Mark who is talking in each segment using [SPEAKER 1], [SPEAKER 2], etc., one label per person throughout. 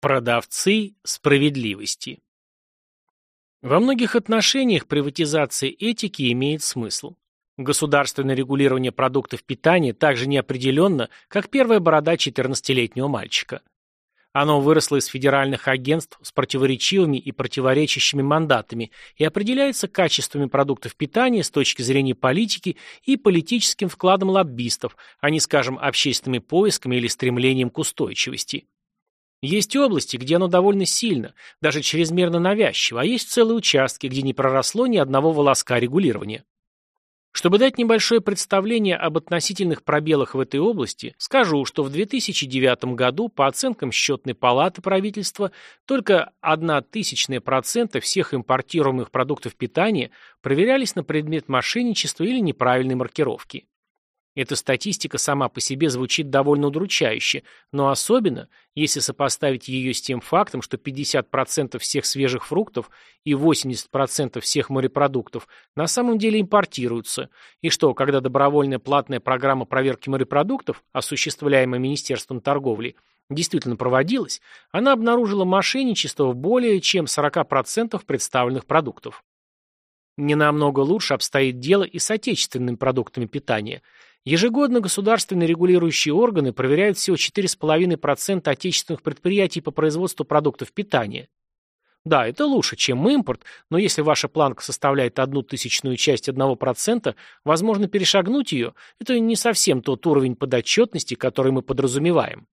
[SPEAKER 1] Продавцы справедливости. Во многих отношениях приватизация этики имеет смысл. Государственное регулирование продуктов питания так же неопределенно, как первая борода 14-летнего мальчика. Оно выросло из федеральных агентств с противоречивыми и противоречащими мандатами и определяется качествами продуктов питания с точки зрения политики и политическим вкладом лоббистов, а не, скажем, общественными поисками или стремлением к устойчивости. Есть области, где оно довольно сильно, даже чрезмерно навязчиво, а есть целые участки, где не проросло ни одного волоска регулирования. Чтобы дать небольшое представление об относительных пробелах в этой области, скажу, что в 2009 году, по оценкам счетной палаты правительства, только 0,01% всех импортируемых продуктов питания проверялись на предмет мошенничества или неправильной маркировки. Эта статистика сама по себе звучит довольно удручающе, но особенно, если сопоставить ее с тем фактом, что 50% всех свежих фруктов и 80% всех морепродуктов на самом деле импортируются, и что, когда добровольная платная программа проверки морепродуктов, осуществляемая Министерством торговли, действительно проводилась, она обнаружила мошенничество в более чем 40% представленных продуктов. Не намного лучше обстоит дело и с отечественными продуктами питания – Ежегодно государственные регулирующие органы проверяют всего 4,5% отечественных предприятий по производству продуктов питания. Да, это лучше, чем импорт, но если ваша планка составляет одну тысячную часть 1%, возможно перешагнуть ее – это не совсем тот уровень подотчетности, который мы подразумеваем.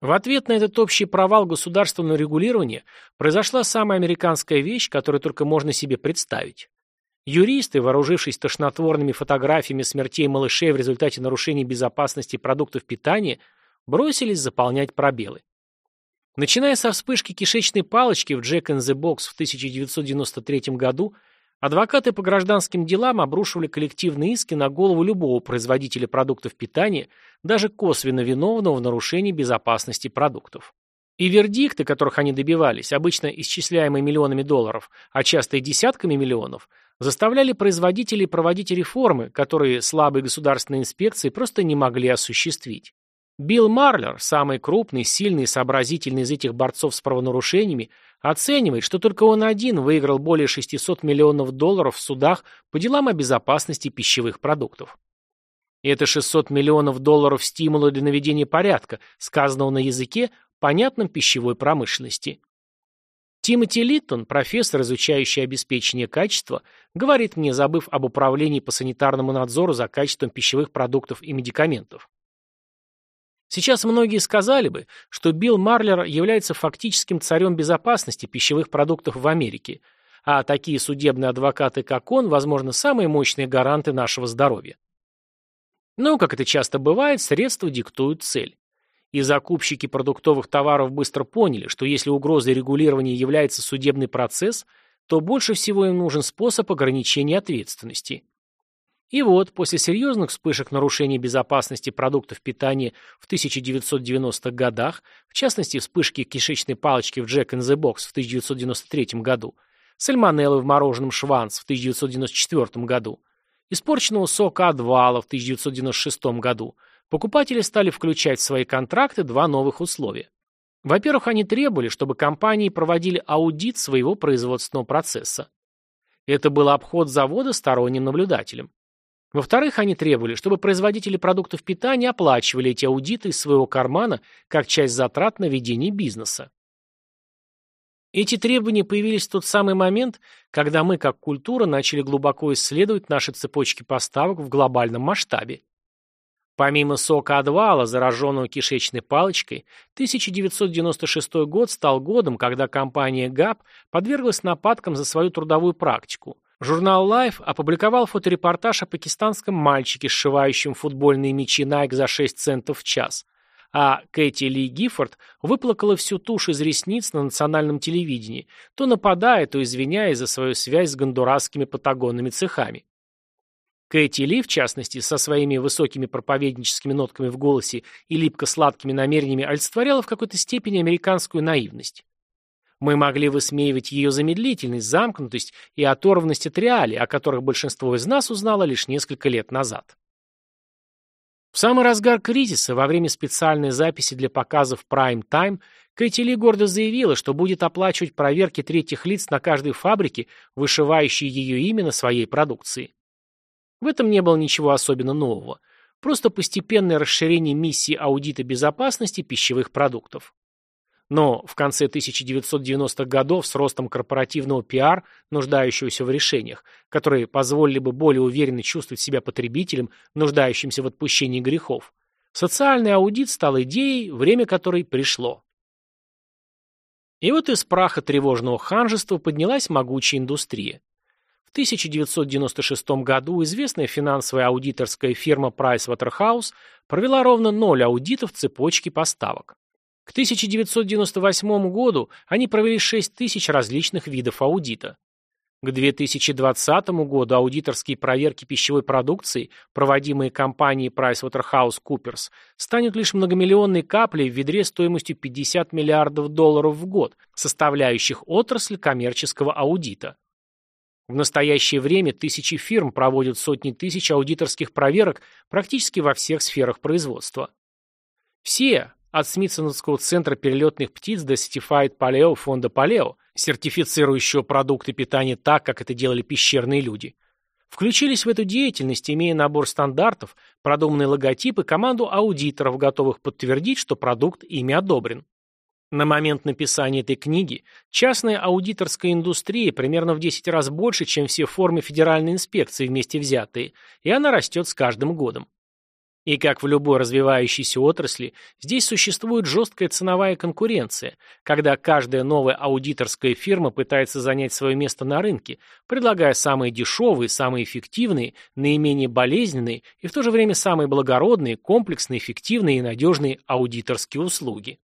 [SPEAKER 1] В ответ на этот общий провал государственного регулирования произошла самая американская вещь, которую только можно себе представить. Юристы, вооружившись тошнотворными фотографиями смертей малышей в результате нарушений безопасности продуктов питания, бросились заполнять пробелы. Начиная со вспышки кишечной палочки в Jack in the Box в 1993 году, адвокаты по гражданским делам обрушивали коллективные иски на голову любого производителя продуктов питания, даже косвенно виновного в нарушении безопасности продуктов. И вердикты, которых они добивались, обычно исчисляемые миллионами долларов, а часто и десятками миллионов, заставляли производителей проводить реформы, которые слабые государственные инспекции просто не могли осуществить. Билл Марлер, самый крупный, сильный и сообразительный из этих борцов с правонарушениями, оценивает, что только он один выиграл более 600 миллионов долларов в судах по делам о безопасности пищевых продуктов. И это 600 миллионов долларов стимула для наведения порядка, сказанного на языке, понятном пищевой промышленности. Тимоти Литтон, профессор, изучающий обеспечение качества, говорит мне, забыв об управлении по санитарному надзору за качеством пищевых продуктов и медикаментов. Сейчас многие сказали бы, что Билл Марлер является фактическим царем безопасности пищевых продуктов в Америке, а такие судебные адвокаты, как он, возможно, самые мощные гаранты нашего здоровья. Но, как это часто бывает, средства диктуют цель. И закупщики продуктовых товаров быстро поняли, что если угрозой регулирования является судебный процесс, то больше всего им нужен способ ограничения ответственности. И вот, после серьезных вспышек нарушений безопасности продуктов питания в 1990-х годах, в частности вспышки кишечной палочки в Jack in the Box в 1993 году, сальмонеллы в мороженом Шванс в 1994 году, испорченного сока Адвала в 1996 году – покупатели стали включать в свои контракты два новых условия. Во-первых, они требовали, чтобы компании проводили аудит своего производственного процесса. Это был обход завода сторонним наблюдателем. Во-вторых, они требовали, чтобы производители продуктов питания оплачивали эти аудиты из своего кармана как часть затрат на ведение бизнеса. Эти требования появились в тот самый момент, когда мы, как культура, начали глубоко исследовать наши цепочки поставок в глобальном масштабе. Помимо сока отвала, зараженного кишечной палочкой, 1996 год стал годом, когда компания ГАП подверглась нападкам за свою трудовую практику. Журнал Life опубликовал фоторепортаж о пакистанском мальчике, сшивающем футбольные мячи Nike за 6 центов в час, а Кэти Ли Гиффорд выплакала всю тушь из ресниц на национальном телевидении, то нападая, то извиняясь за свою связь с гондурасскими патагонными цехами. Кэти Ли, в частности, со своими высокими проповедническими нотками в голосе и липко-сладкими намерениями олицетворяла в какой-то степени американскую наивность. Мы могли высмеивать ее замедлительность, замкнутость и оторванность от реалий, о которых большинство из нас узнало лишь несколько лет назад. В самый разгар кризиса, во время специальной записи для показов Prime Time, Кэти Ли гордо заявила, что будет оплачивать проверки третьих лиц на каждой фабрике, вышивающей ее имя на своей продукции. В этом не было ничего особенно нового, просто постепенное расширение миссии аудита безопасности пищевых продуктов. Но в конце 1990-х годов с ростом корпоративного пиар, нуждающегося в решениях, которые позволили бы более уверенно чувствовать себя потребителем, нуждающимся в отпущении грехов, социальный аудит стал идеей, время которой пришло. И вот из праха тревожного ханжества поднялась могучая индустрия. В 1996 году известная финансовая аудиторская фирма Pricewaterhouse провела ровно ноль аудитов цепочки поставок. К 1998 году они провели 6 тысяч различных видов аудита. К 2020 году аудиторские проверки пищевой продукции, проводимые компанией PricewaterhouseCoopers, станут лишь многомиллионной каплей в ведре стоимостью 50 миллиардов долларов в год, составляющих отрасль коммерческого аудита. В настоящее время тысячи фирм проводят сотни тысяч аудиторских проверок практически во всех сферах производства. Все, от Смитсоновского центра перелетных птиц до Certified Paleo фонда Paleo, сертифицирующего продукты питания так, как это делали пещерные люди, включились в эту деятельность, имея набор стандартов, продуманный логотип и команду аудиторов, готовых подтвердить, что продукт ими одобрен. На момент написания этой книги частная аудиторская индустрия примерно в 10 раз больше, чем все формы федеральной инспекции вместе взятые, и она растет с каждым годом. И как в любой развивающейся отрасли, здесь существует жесткая ценовая конкуренция, когда каждая новая аудиторская фирма пытается занять свое место на рынке, предлагая самые дешевые, самые эффективные, наименее болезненные и в то же время самые благородные, комплексные, эффективные и надежные аудиторские услуги.